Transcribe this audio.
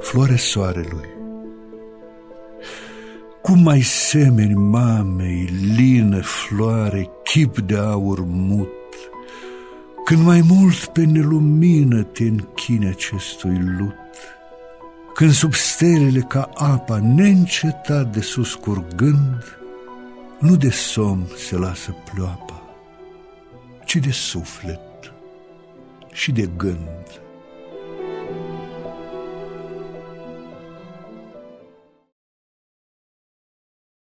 Floare soarelui. Cum mai semeni mamei, lină floare, chip de aur mut, Când mai mult pe nelumină te închine acestui lut, Când sub stelele ca apa neîncetat de sus curgând, Nu de somn se lasă ploapa, ci de suflet și de gând.